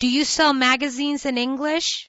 Do you sell magazines in English?